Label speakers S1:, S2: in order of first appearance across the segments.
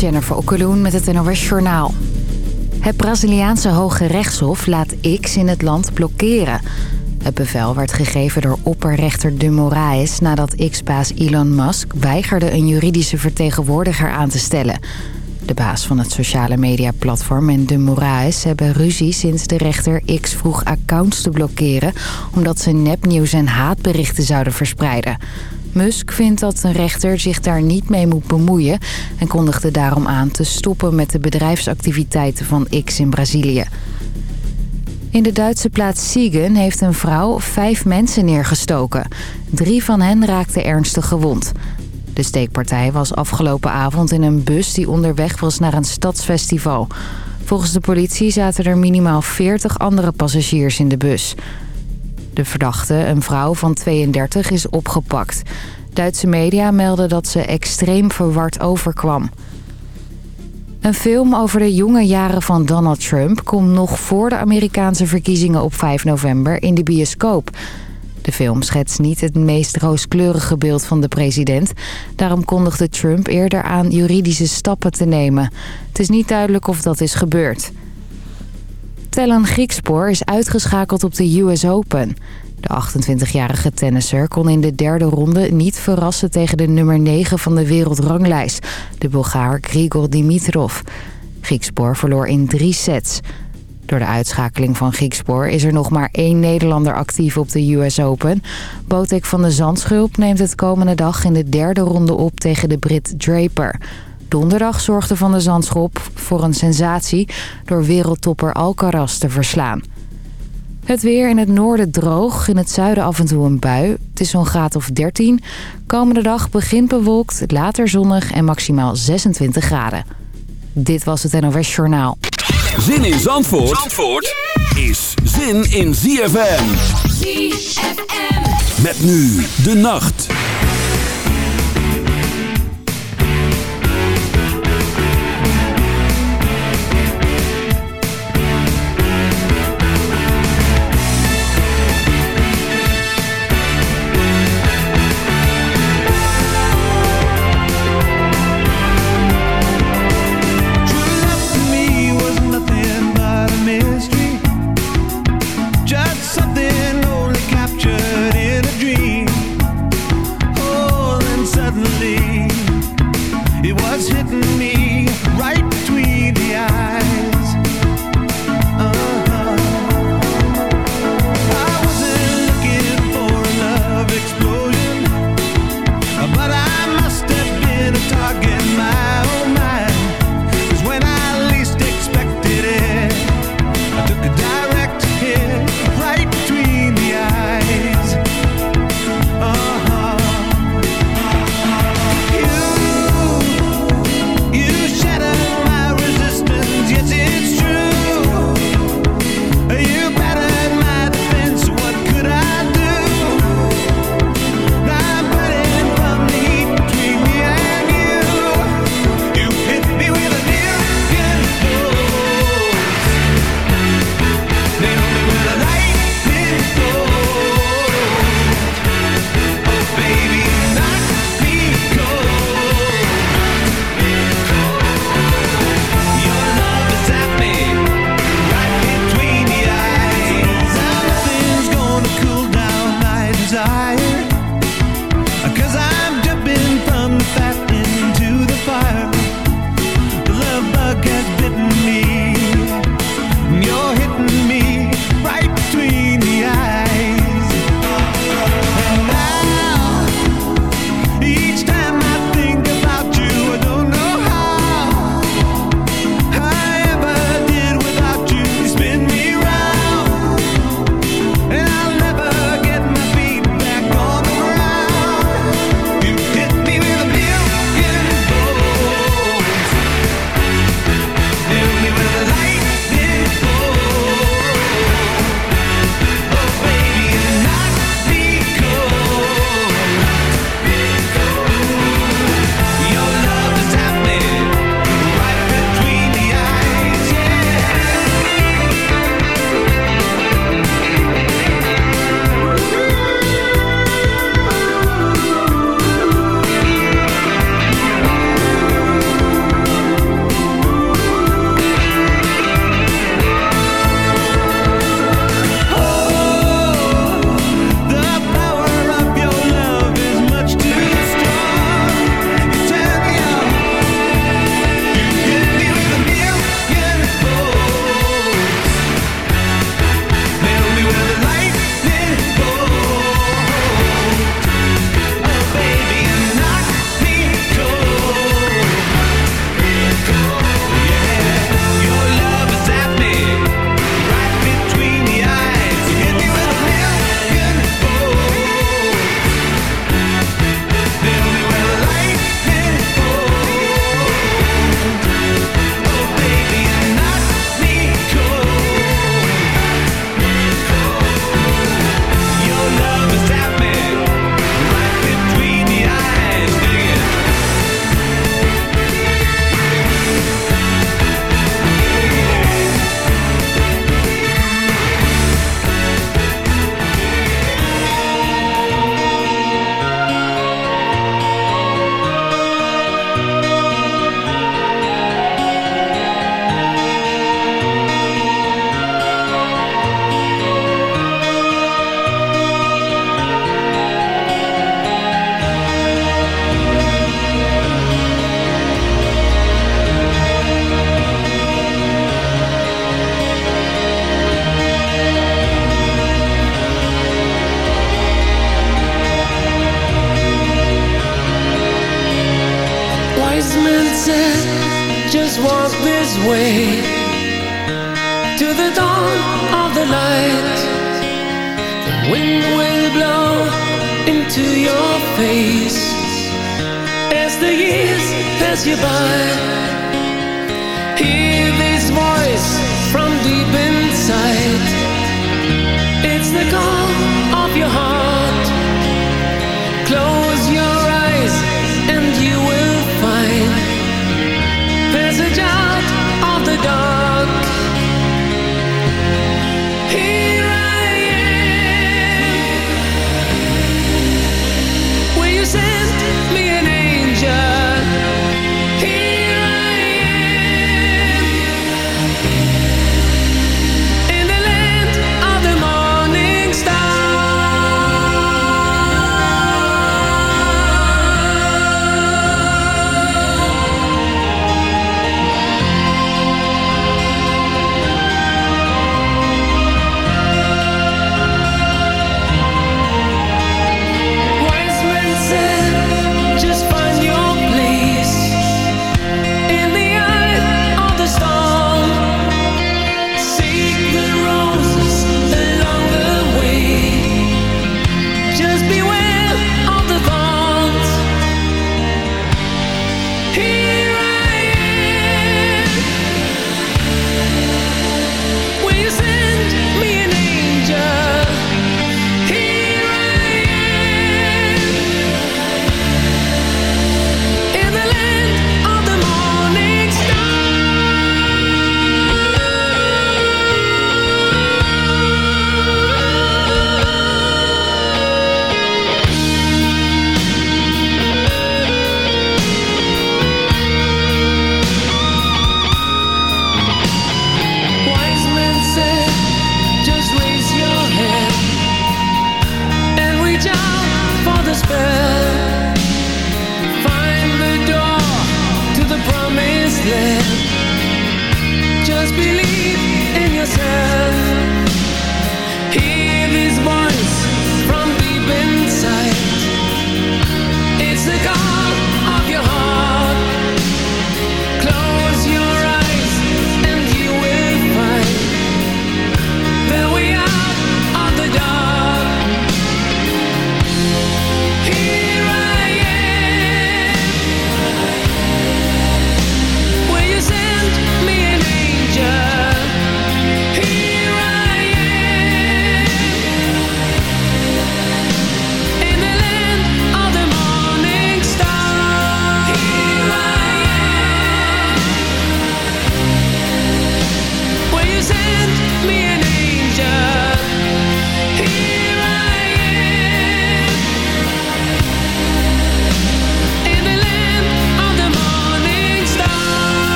S1: Jennifer Okkeloen met het NOS Journaal. Het Braziliaanse Hoge Rechtshof laat X in het land blokkeren. Het bevel werd gegeven door opperrechter de Moraes... nadat X-baas Elon Musk weigerde een juridische vertegenwoordiger aan te stellen. De baas van het sociale mediaplatform en de Moraes hebben ruzie... sinds de rechter X vroeg accounts te blokkeren... omdat ze nepnieuws en haatberichten zouden verspreiden... Musk vindt dat een rechter zich daar niet mee moet bemoeien... en kondigde daarom aan te stoppen met de bedrijfsactiviteiten van X in Brazilië. In de Duitse plaats Siegen heeft een vrouw vijf mensen neergestoken. Drie van hen raakten ernstig gewond. De steekpartij was afgelopen avond in een bus die onderweg was naar een stadsfestival. Volgens de politie zaten er minimaal 40 andere passagiers in de bus... De verdachte, een vrouw van 32, is opgepakt. Duitse media melden dat ze extreem verward overkwam. Een film over de jonge jaren van Donald Trump... komt nog voor de Amerikaanse verkiezingen op 5 november in de bioscoop. De film schetst niet het meest rooskleurige beeld van de president. Daarom kondigde Trump eerder aan juridische stappen te nemen. Het is niet duidelijk of dat is gebeurd. Tellen Griekspoor is uitgeschakeld op de US Open. De 28-jarige tennisser kon in de derde ronde niet verrassen tegen de nummer 9 van de wereldranglijst, de Bulgaar Grigor Dimitrov. Griekspoor verloor in drie sets. Door de uitschakeling van Griekspoor is er nog maar één Nederlander actief op de US Open. Botek van de Zandschulp neemt het komende dag in de derde ronde op tegen de Brit Draper. Donderdag zorgde Van de Zandschop voor een sensatie door wereldtopper Alcaraz te verslaan. Het weer in het noorden droog, in het zuiden af en toe een bui. Het is zo'n graad of 13. Komende dag begint bewolkt, later zonnig en maximaal 26 graden. Dit was het NOS Journaal.
S2: Zin in Zandvoort, Zandvoort is zin in ZFM. ZFM. Met nu de nacht.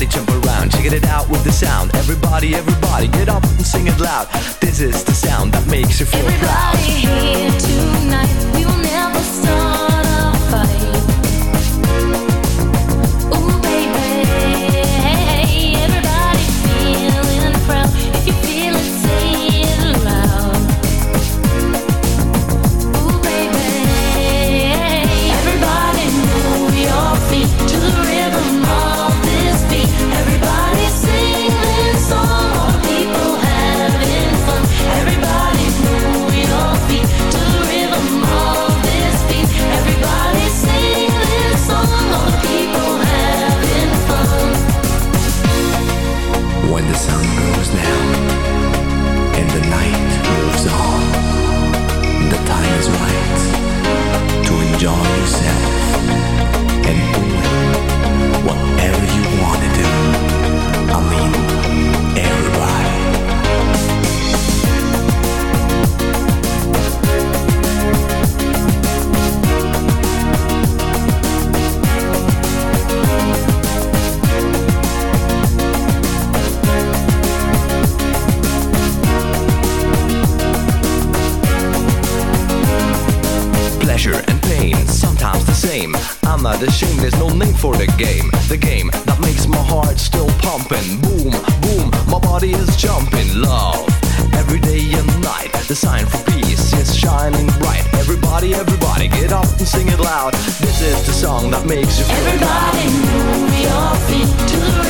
S3: Body, jump around, check it out with the sound. Everybody, everybody, get up and sing it loud. This is the sound that makes you feel proud.
S4: Everybody here tonight, we will never start
S3: sign for peace is shining bright. Everybody, everybody, get up and sing it loud. This is the song that makes you feel
S4: Everybody move your feet to the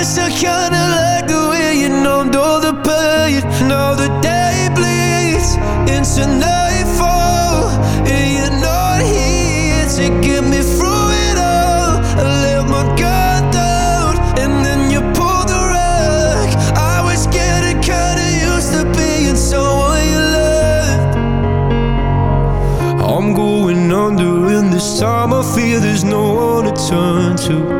S5: guess I kinda like the way you numbed all the pain. Now the day bleeds into nightfall, and you're not here to get me through it all. I let my guard down, and then you pulled the rug. I was getting kinda used to being someone you loved. I'm going under, and this time I fear there's no one to turn to.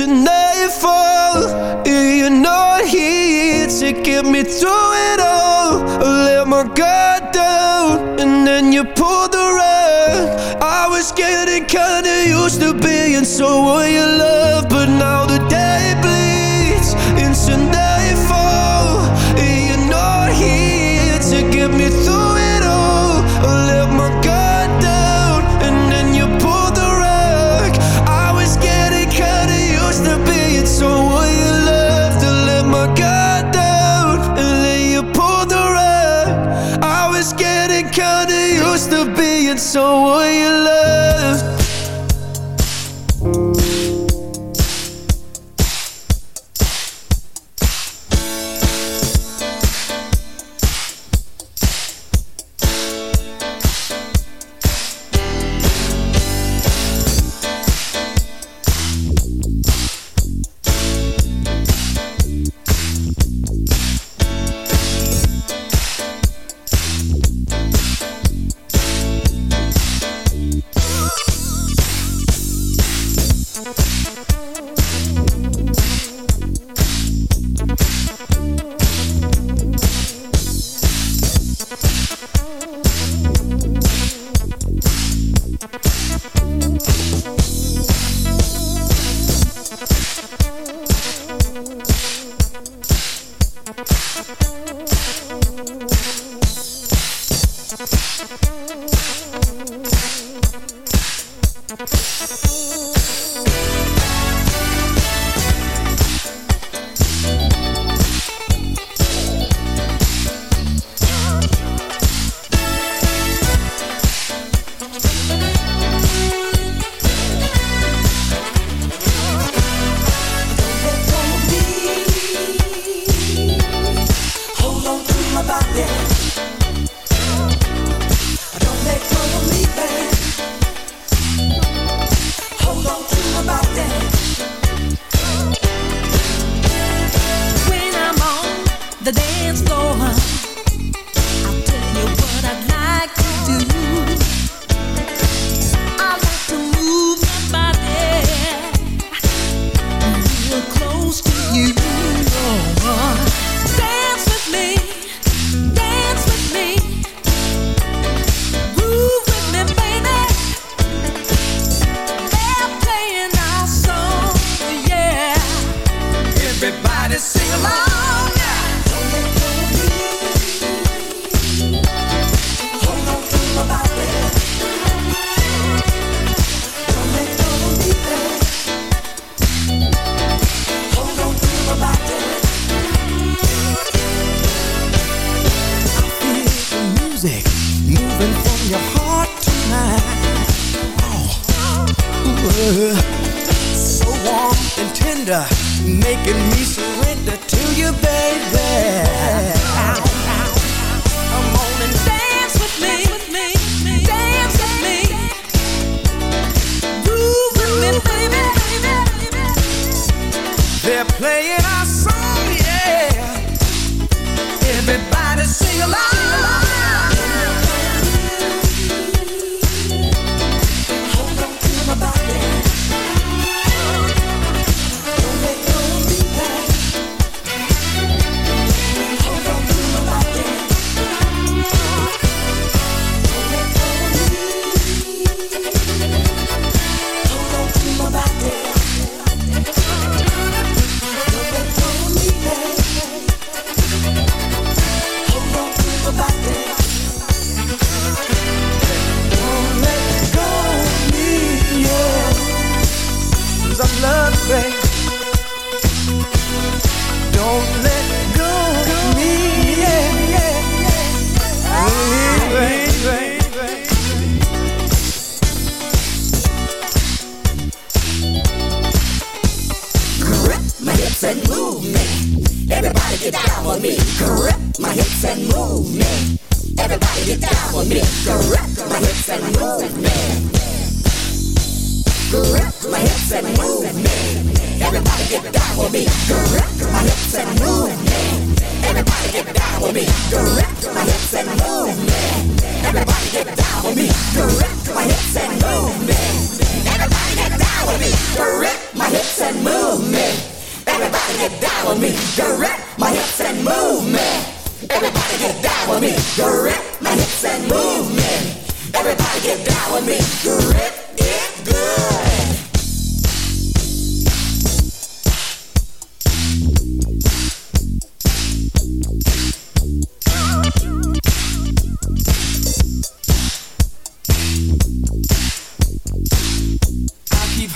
S5: into nightfall. You're not here to get me through it all. I let my guard down, and then you pulled the rug. I was getting kinda used to being someone you love, Música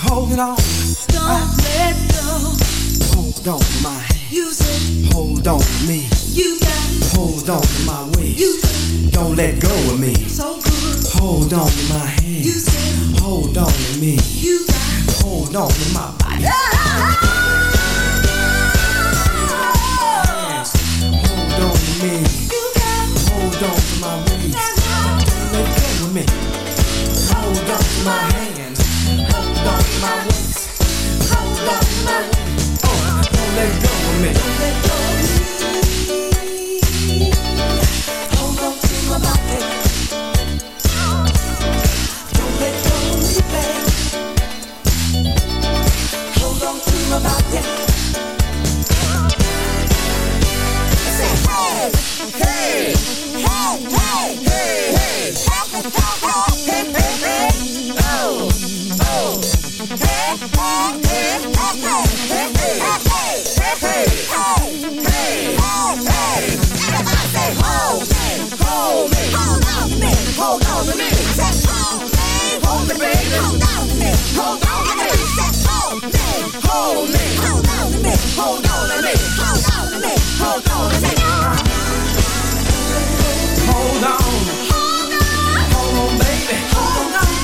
S4: holding on. Don't
S6: I,
S4: let
S7: go. Hold on to my hand. You
S8: said,
S7: Hold on to me.
S8: You got.
S7: Hold on to my waist.
S8: You said,
S7: Don't let go of me.
S8: So good.
S7: Hold on to my hand.
S8: You said,
S7: Hold on to me.
S8: You got.
S7: Hold on to my body. Yeah. Hold on to me.
S8: You got.
S7: Hold on to my waist. Don't let go of me. Hold on to my hand. 让我美。Hold on to me.
S8: Hold on to
S7: me.
S8: Hold on to
S9: me. Hold on. Hold on. Hold on,
S7: baby.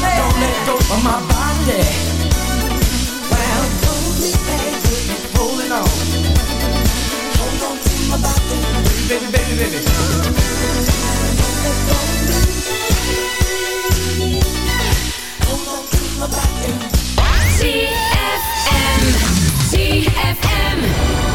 S7: Baby. Don't let go of my body. Well, hold me, baby. Holding on. Hold on to my body. Baby, baby, baby.
S8: Hold on to my body.
S4: ZFM.